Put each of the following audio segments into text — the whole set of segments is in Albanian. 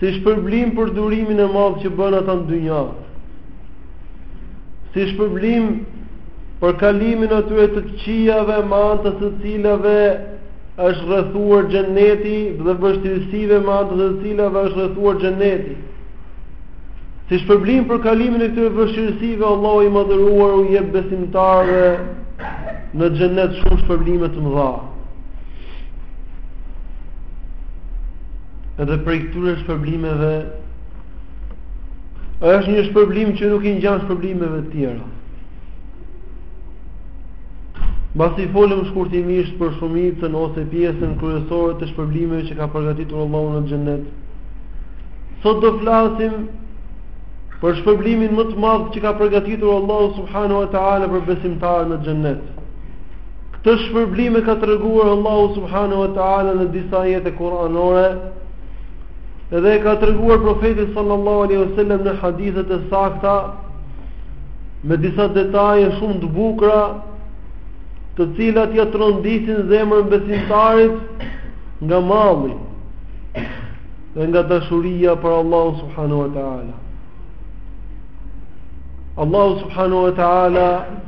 Si shpërblim për durimin e madh që bënë ata në dynja. Si shpërblim për kalimin e atyre të këqijave me anë të së cilave është rrethuar xheneti dhe vështirësive me anë të së cilave është rrethuar xheneti. Si shpërblim për kalimin e këtyre vështirësive, Allahu i madhëruar u jep besimtarëve në xhenet shumë shpërblime të mëdha. Edhe prej këtyre shpërblimeve është një shpërblim që nuk i ngjan shpërblimeve të tjera. Mbasi folëm shkurtimisht për shumicën ose pjesën kryesore të shpërblimeve që ka përgatitur Allahu në xhennet. Sot do flasim për shpërblimin më të madh që ka përgatitur Allahu subhanahu wa taala për besimtarët në xhennet. Këtë shpërblim e ka treguar Allahu subhanahu wa taala në disa ajete kuranore edhe e ka treguar profeti sallallahu alaihi wasallam në hadithet e sakta me disa detaje shumë të bukura të cilat ja trondisin zemrën besimtarit nga malli dhe nga dashuria për Allahun subhanahu wa taala Allahu subhanahu wa taala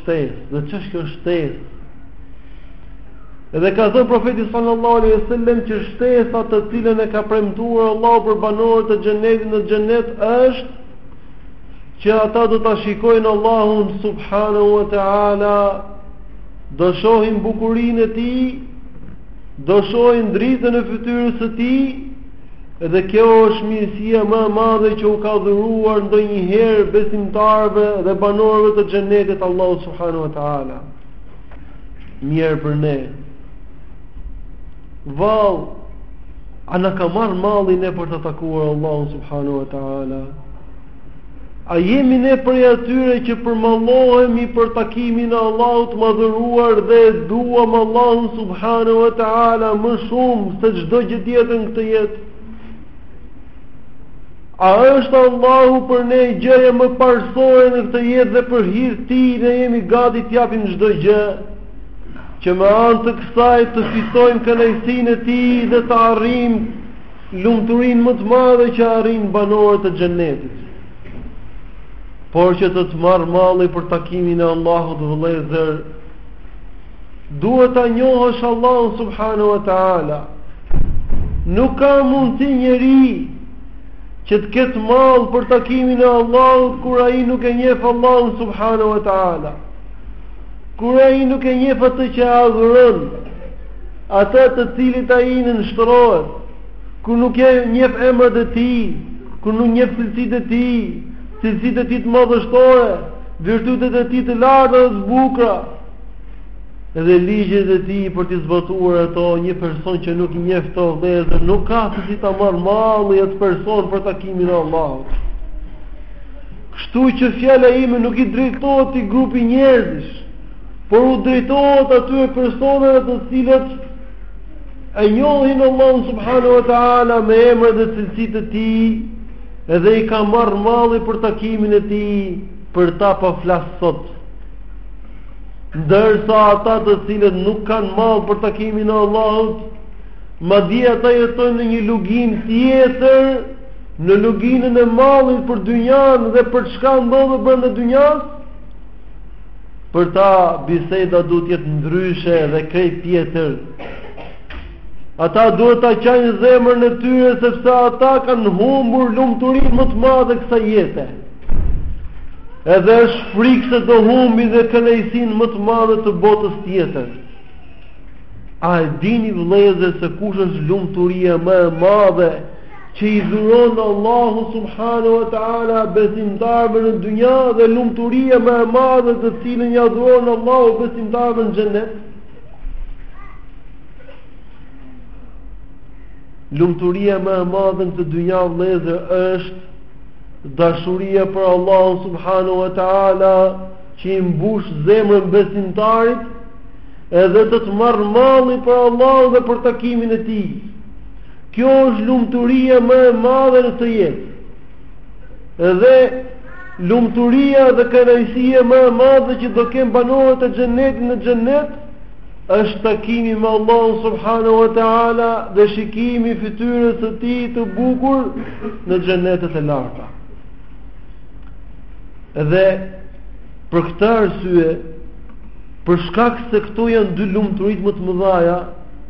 shtesë dhe ç'është kjo shtesë? Edhe ka thënë profeti sallallahu alaihi wasallam që shtesa të cilën e ka premtuar Allahu për banorët e xhenetit në xhenet është që ata do ta shikojnë Allahun subhanahu wa taala, do shohin bukurinë e tij, do shohin dritën e fytyrës së tij, Edhe kjo është mirësia më e madhe që u ka dhuruar ndonjëherë besimtarëve dhe banorëve të xhenetit Allahu subhanahu wa taala. Mirëpo ne. Vallë, a na ka marrë malli ne për ta takuar Allahun subhanahu wa taala? A jemi ne prej atyre që përmallohemi për takimin e Allahut të madhëruar dhe e duam Allahun subhanahu wa taala më shumë se çdo gjë tjetër në këtë jetë? A është Allahu për ne gjëja më parësore në këtë jetë dhe për hir të tij ne jemi gati t'japim çdo gjë? Që me anë të kësaj të fitojmë kënaqësinë e tij dhe të arrijmë Lumturinë më të madhe që arrijnë banorët e Xhennetit. Por që të të marrë malli për takimin e Allahut vëllezër, duhet ta njohësh Allahun subhanahu wa taala. Nuk ka mundësi njeri që të ketë mall për takimin e Allahut kur ai nuk e njeh Allahun subhanahu wa taala. Kur ai nuk e njeh atë që e adhuron, Atë të cilit ai i nënshtërohet, kur nuk e njeh emrat e tij, kur nuk njeh cilësitë e tij, cilësitë e tij të madhështore, virtytet e tij të larta dhe të bukura, dhe ligjet e tij për t'i zbatuar ato, një person që nuk i njeh këto vëllezër, nuk ka se si ta marrë malli atë person për takimin e Allahut. Kështu që fjala ime nuk i drejtohet këtij grupi njerëzish, por u drejtohet atyre personave të cilët e njohin Allahun subhanahu wa taala me emra dhe cilësitë e tij dhe i ka marrë malli për takimin e tij për ta po flas sot ndërsa ata të cilët nuk kanë mall për takimin e Allahut, madje ata jetojnë në një luginë tjetër, në luginën e mallit për dynjanë dhe për çka ndodh brenda dynjasë, Për ta biseda duhet të jetë ndryshe dhe krejt tjetër. Ata duhet ta qajnë zemrën e tyre sepse ata kanë humbur lumturinë më të madhe të kësaj jete. Edhe është frikë se do humbin dhe kënaqësinë më të madhe të botës tjetër. A e dini vëllezër se kush është lumturia më e madhe? që i dhuron Allahu subhanahu wa taala besimtarëve në dynja dhe lumturia më e madhe të cilën ia dhuron Allahu besimtarëve në xhenet. Lumturia më e madhe në këtë dynja vëllezër është dashuria për Allahun subhanahu wa taala që i mbush zemrën besimtarit edhe të të marrë malli për Allahun dhe për takimin e tij. Kjo është lumturia më e madhe në këtë jetë. Dhe lumturia dhe kënaqësia më e madhe që do kenë banorët e xhenetit në xhenet është takimi me Allahun subhanahu wa taala dhe shikimi i fytyrës së tij të bukur në xhenetet e larta. Dhe për këtë arsye, për shkak se këto janë dy lumturitë më të mëdhaja,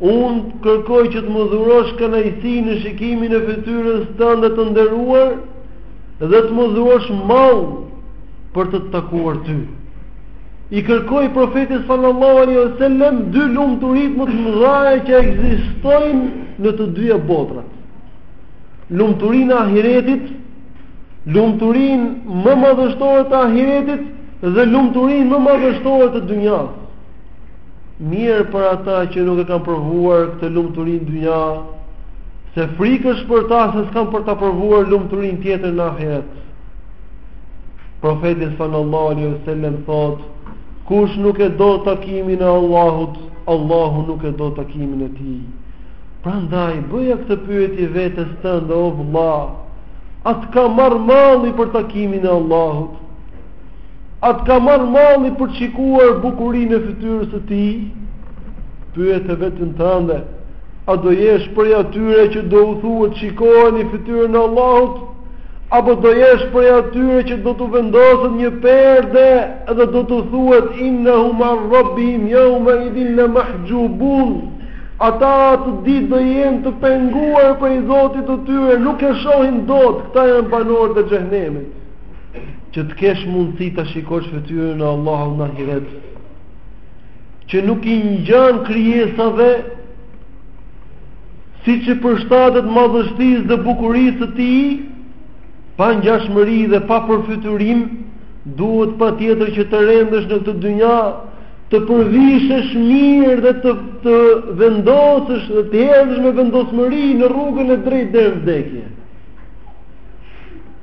Unë kërkoj që të më dhurosh kënaqësi në shikimin e fytyrës tënde të nderuar dhe të më dhurosh mall për të takuar ty. I kërkoi profeti sallallahu alaihi wasallam dy lumturitë më të mëdha që ekzistojnë në të dyja botrat. Lumturinë e ahiretit, lumturinë më madhështore të ahiretit dhe lumturinë më madhështore të dynjasë. Mjerë për ata që nuk e kanë provuar këtë lumturi në dynja, se frikë është për ta se s'kan për ta provuar lumturinë tjetër në ahiret. Profeti sallallahu alaihi wasallam thotë: Kush nuk e do takimin e Allahut, Allahu nuk e do takimin e tij. Prandaj bëja këtë pyetje vetes tënde o vëlla, a të ka marrë malli për takimin e Allahut? A të ka marrë malli për të shikuar bukurinë e fytyrës së tij? Pyete veten tënde, a do jesh prej atyre që do u thuhet shikojeni fytyrën e Allahut? Apo do jesh prej atyre që do t'u vendoset një perde dhe do t'u thuhet innahum an rabbihim yawma idhin la mahjubun? Ata atë ditë do jenë të penguar prej Zotit të tyre, nuk e shohin dot, këta janë banorë të xhehenemit. që të kesh mundësi ta shikosh fytyrën e Allahut në ahiret që nuk i ngjan krijesave siç i përshtatet madhështisë dhe bukurisë së tij pa ngjashmëri dhe pa përfytyrim duhet patjetër që të rendësh në këtë dynja të përvishesh mirë dhe të, të vendosesh dhe të ecësh me vendosmëri në rrugën e drejtë deri në vdekje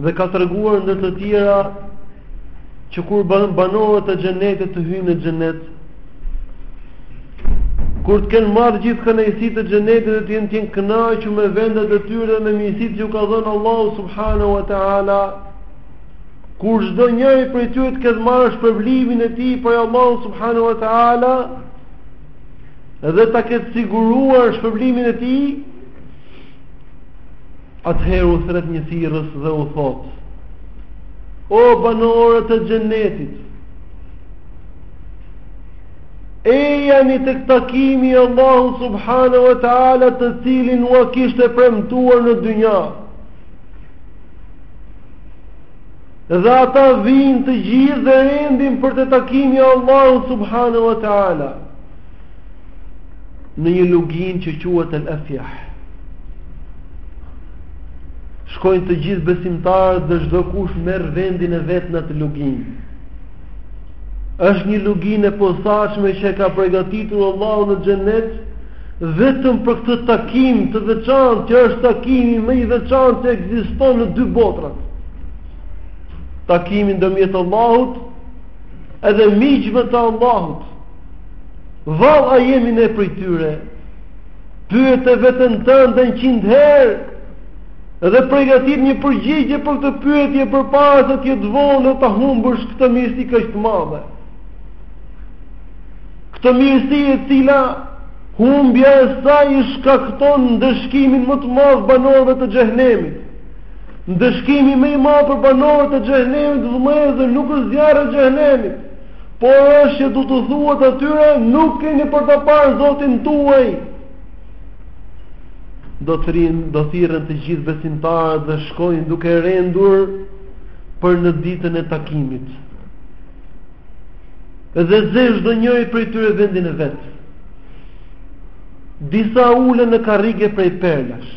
Dhe ka treguar ndër të tjera që kur banorët e xhenetit të hyjnë në xhenet, kur të kenë marrë gjithë kënaqësitë e xhenetit dhe të jenë të jenë kënaqur me vendet e tyre dhe me mirësitë që u ka dhënë Allahu subhanahu wa taala, kur çdonjëri prej tyre të ketë marrë shpërblimin e tij prej Allahu subhanahu wa taala dhe ta ketë siguruar shpërblimin e tij, Atëherë u thërret një thirrës dhe u thotë: O banorët e xhenetit, ejani tek takimi i Allahu subhanahu wa taala të cilin ua kishte premtuar në dynja. Dhe ata vijnë të gjithë dhe rendin për te takimi i Allahu subhanahu wa taala. në një luginë që quhet El Afyah. Shkojnë të gjithë besimtarët dhe çdokush merr vendin e vet në atë luginë. Është një luginë e posaçme që e ka përgatitur Allahu në xhenet vetëm për këtë takim të veçantë, që është takimi më i veçantë që ekziston në dy botërat. Takimi ndërmjet Allahut edhe miqve të Allahut. Vallë a jemi ne prej tyre Pyet e veten tënde njëqind herë Dhe pregatit një përgjigje për këtë pyetje përpara se të jetë vonë dhe ta humbësh këtë mirësi kaq të madhe. Këtë mirësi e cila humbja e saj i shkakton ndëshkimin më të madh banorëve të xhehnemit. Ndëshkimi më i madh për banorët e xhehnemit, vëllezër nuk është zjarri i xhehnemit. Por është që do t'u thuhet atyre, nuk keni për ta parë Zotin tuaj. Do të, do thirren të gjithë besimtarët dhe shkojnë duke rendur për në ditën e takimit. Dhe zë çdo njëri prej tyre vendin e vet. Disa ulen në karrige prej perlash.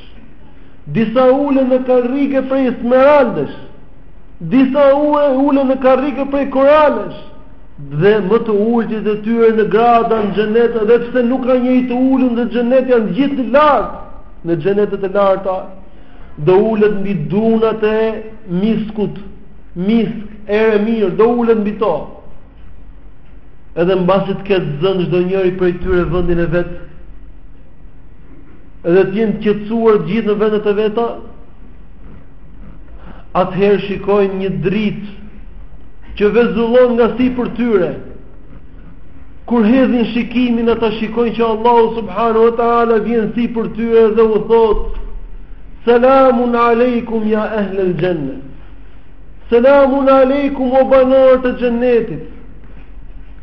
Disa ulen në karrige prej smeraldesh. Disa ule ulen në karrige prej koralesh dhe më të ulëtit e tyre në grada në xhenet edhe pse nuk ka njeri të ulët në xhenet janë gjithë të lartë në xhenetet e larta do ulet mbi dunat e miskut misk erë e mirë do ulet mbi to edhe mbasi të ketë zënë çdo njëri prej tyre vendin e vet edhe të jenë qetësuar gjithë në vendet e veta Atëherë shikojnë një dritë që vezullon nga sipër tyre. Kur hedhin shikimin ata shikojnë që Allahu subhanahu wa taala vjen sipër tyre dhe u thotë: "Selamun alejkum ja ehlel xhenne." Selamun alejkum o banorë të xhennetit.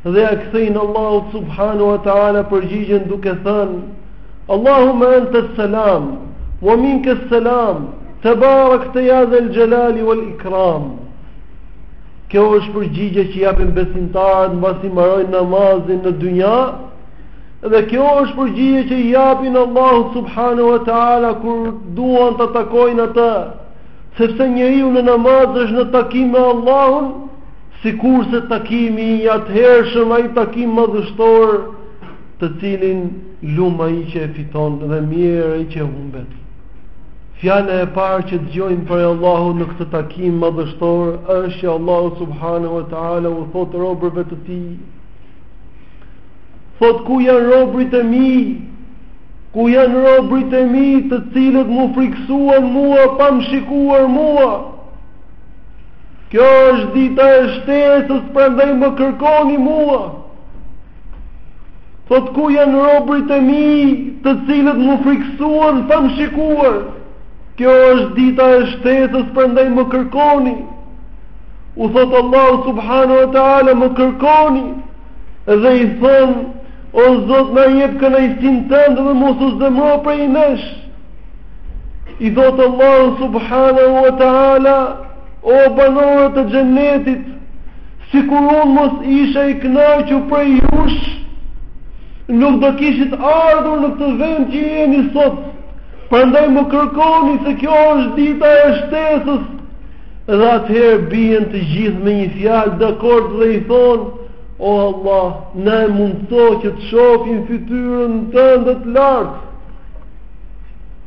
Dhe ia kthejnë Allahut subhanahu wa taala përgjigjen duke thënë: Allahumma ente selam, wa minke selam, tebarekte ja dhel xhelali wal ikram. Kjo është përgjigje që japin besimtarët mbasi mbarojnë namazin në dunja, dhe kjo është përgjigje që japin Allahut subhanahu wa ta'ala kur duan ta takojnë atë, sepse njeriu në namaz është në takim me Allahun, sikurse takimi i atëhershëm ai takim madhështor, të cilin lum ai që e fiton dhe mjerë ai që e humbet. Fjala e parë që dëgjojnë prej Allahut në këtë takim madhështor është që Allahu subhanahu wa taala u thotë robërve të tij: "Thotë ku janë robërit e mi? Ku janë robërit e mi të cilët m'u friksuan mua pa më shikuar mua?" Kjo është dita e shtesës, prandaj më kërkoni mua. Thot ku janë robrit e mi, të cilët më frikësuan pa më shikuar. Kjo është dita e shtesës, prandaj më kërkoni. U thot Allahu subhanahu wa taala më kërkoni dhe i thon o Zot na jep kënaqësinë tënde dhe mos u zemro prej nesh. I thot Allahu subhanahu wa taala O banorët e xhennetit, sikur unë mos isha i kënaqur prej jush, nuk do kishit ardhur në këtë vend që jeni sot. Prandaj më kërkoni se kjo është dita e shtesës. Dhe atëherë bien të gjithë me një fjalë dakord dhe i thonë: O Allah, na e mundëso që të shofim fytyrën tënde të lartë.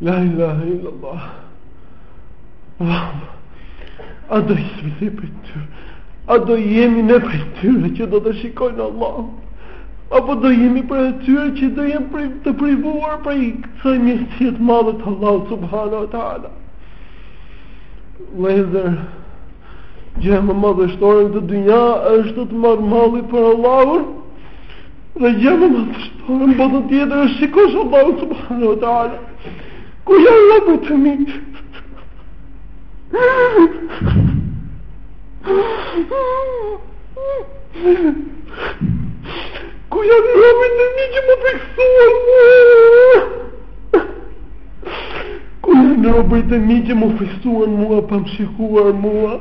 La ilaha illa Allah. A do jemi prej, a do jemi ne prej atyre që do të shikojnë Allah? Apo do jemi prej atyre që do jemi të privuar prej këtij nimeti madh të Allah, subhanu wa ta'ala? Vëllezër, gjë më madhështore në dynja është të marr malli për Allahun. Dhe gjë më madhështore në botën tjetër është shikosh Allahun subhanahu wa taala. Ku janë lëbët të mi? Ku janë robërit e mi që m'u frikësuan? Ku janë robërit e mi që m'u frikësuan mua pa më shikuar mua?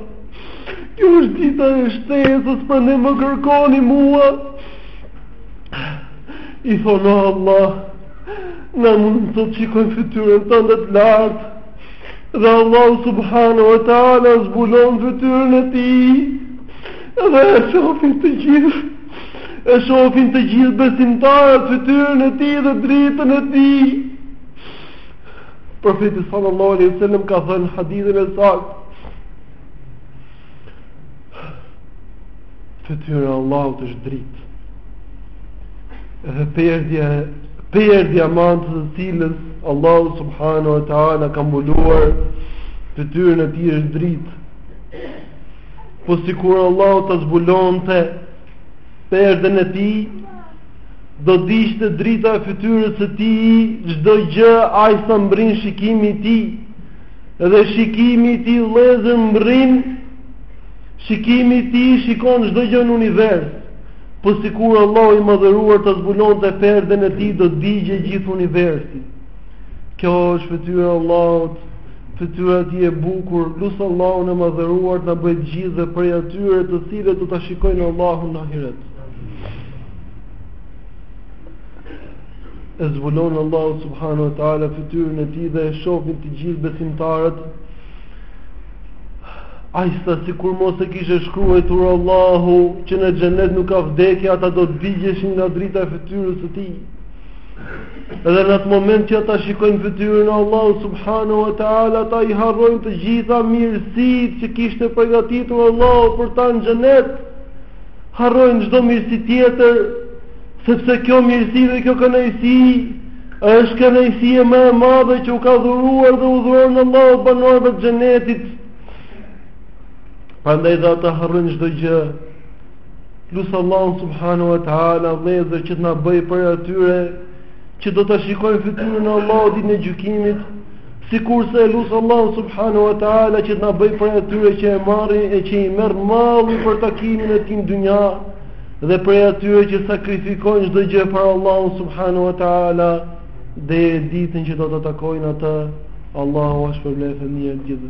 Kjo është dita e shtesës, prandaj më kërkoni mua. I thonë o Allah, na mundëso të shikojmë fytyrën tënde të lartë, dhe Allah subhanu e ta'ala zbulon fytyrën e tij, dhe e shofin të gjithë. E shohin të gjithë besimtarët fytyrën e tij dhe dritën e tij. Profeti sallallahu alaihi wasallam ka thënë hadithin e saktë. Fytyra e Allahut është dritë. Dhe perdja perdja me anë të cilës Allahu subhanahu wa taala ka mbuluar fytyrën e tij është dritë. Po sikur Allahu ta zbulonte perden e tij, do digjte drita e fytyrës së tij, çdo gjë aq sa mbërrin shikimi i tij, dhe shikimi i tij vëllezër mbërrin, shikimi i tij shikon çdo gjë në univers, po sikur Allahu i madhëruar ta zbulonte perden e tij, do digjej gjithë universi. Kjo është fytyra e Allahut, Fytyra e tij e bukur, lus Allahun e madhëruar të na bëjë të gjithë dhe prej atyre të cilët do ta shikojnë Allahun në ahiret. E zbulon Allahu subhanahu wa taala fytyrën e tij dhe e shohin të gjithë besimtarët. Aq sa sikur mos e kishte shkruajtur Allahu që në xhenet nuk ka vdekje, ata do të digjeshin nga drita e fytyrës së tij. Edhe në atë moment që ata shikojnë fytyrën e Allahut subhanahu wa taala, ata i harrojnë të gjitha mirësitë që kishte përgatitur Allahu për ta në xhenet. Harrojnë çdo mirësi tjetër, sepse kjo mirësi dhe kjo kënaqësi është kënaqësia më e madhe që u ka dhuruar dhe u dhuron Allahu banorëve të xhenetit. Prandaj dhe ata harrojnë çdo gjë, Lus Allahun subhanahu wa ta'ala vëllezër që të na bëjë prej atyre Që do ta shikojnë fytyrën e Allahut Ditën e gjykimit Sikurse lus Allahun subhanahu wa ta'ala Që të na bëjë prej atyre që e marri E që i merr malli për takimin e tij në dunja Dhe prej atyre që sakrifikojnë Çdo gjë për Allahun subhanahu wa ta'ala Dhe ditën që do ta takojnë atë Allahu ua shpërbleftë të gjithë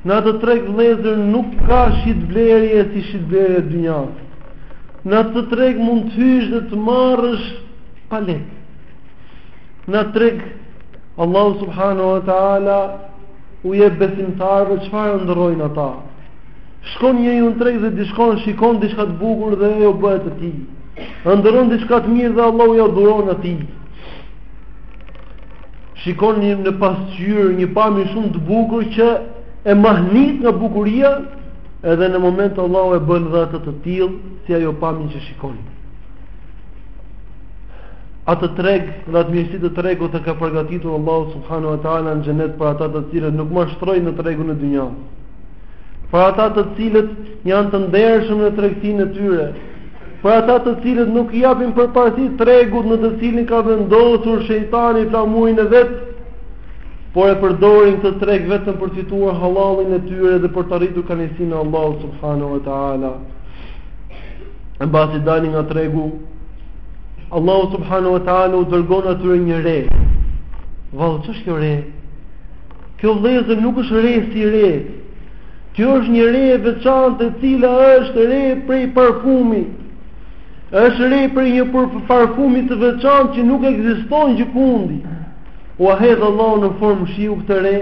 Në atë treg vëllezër nuk ka shitblerje si shitblerja e dynjasë. Në atë treg mund të hysh dhe të marrësh pa lek. Në atë treg Allahu subhanahu wa taala u jep besimtarëve çfarë ëndërrojnë ata. Shkon njeriu në treg dhe dishkon shikon diçka të bukur dhe ajo bëhet e tij. Ëndërron diçka të mirë dhe Allahu ja dhuron atij. Shikon një në pasqyrë, një pamje shumë të bukur që e mahnit nga bukuria, edhe në moment Allahu e bën dhe atë të tillë, si ajo pamje që shikon. Atë treg, dhe atë mirësi të tregut e ka përgatitur Allahu subhanahu wa ta'ala në xhenet për ata të cilët nuk mashtrojnë në tregun e dynjasë. Për ata të cilët janë të ndershëm në tregtinë e tyre, Për ata të cilët nuk i japin përparësi tregut në të cilin ka vendosur shejtani flamurin e vet, por e përdorin këtë treg vetëm për të fituar hallalin e tyre dhe për të arritur kënaqësinë e Allahut subhanahu wa taala. Mbasi dalin nga tregu, Allahu subhanahu wa taala u dërgon atyre një re. Vallë ç'është kjo re? Kjo vëllezër nuk është re si re. Kjo është një re e veçantë e cila është re prej parfumi. Është re prej një parfumi të veçantë që nuk ekziston gjëkundi. Ua hedh Allahu në formë shiu këtë re,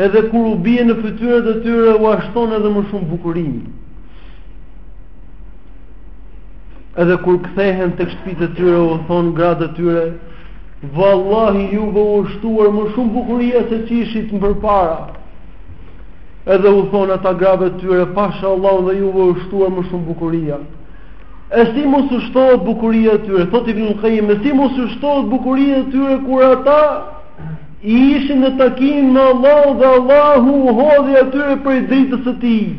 edhe kur u bie në fytyrat e tyre ua shton edhe më shumë bukurinë. Edhe kur kthehen tek shtëpitë e tyre u thon gratë e tyre, vallahi juve u shtuar më shumë bukuria se ç'ishit më përpara. Edhe u thonë ata grave të tyre, pasha Allahun edhe juve u shtuar më shumë bukuria. E si mos u shtohet bukuria e tyre? Thot Ibn Qayyim, e si mos u shtohet bukuria e tyre kur ata ishin në takimin me Allahun dhe Allahu u hodhi atyre prej dritës së tij.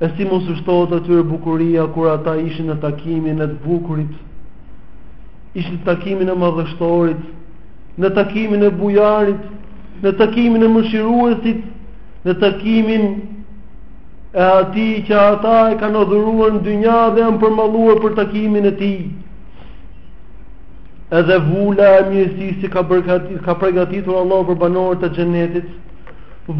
E si mos u shtohet atyre bukuria kur ata ishin në takimin e të bukurit? Ishin në takimin e madhështorit, në takimin e bujarit, në takimin e mëshiruesit, në takimin e atij që ata e kanë adhuruar në dynja dhe janë përmalluar për takimin e tij. Edhe vula e mirësisë që ka përgatitur Allahu për banorët e xhenetit,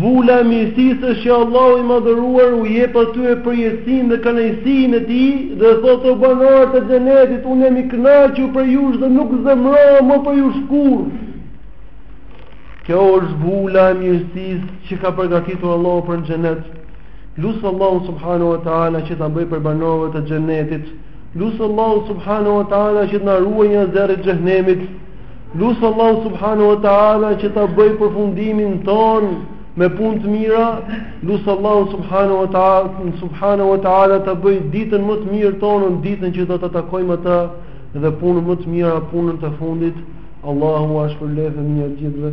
Vula e mirësisë është që Allahu i Madhëruar u jep atyre përjetësinë dhe kënaqësinë e Tij dhe thotë o banorët e Xhenetit, unë jam i kënaqur prej jush dhe nuk zemërohem më prej jush kurrë. Kjo është vula e mirësisë që ka përgatitur Allahu për në xhenet. Lus Allahu subhanahu wa taala që të na bëjë prej banorëve të xhenetit. Lus Allahu subhanahu wa taala që të na ruajë nga zjarri i xhehenemit. Lus Allahun subhanahu wa ta'ala që ta bëjë përfundimin tonë me punë të mira, lus Allahun subha, subhanahu wa ta'ala ta bëjë ditën më të mirë tonën, ditën që do ta takojmë atë dhe punën më të mira, punën të fundit, Allahu ua shpërbleftë me një gjithve.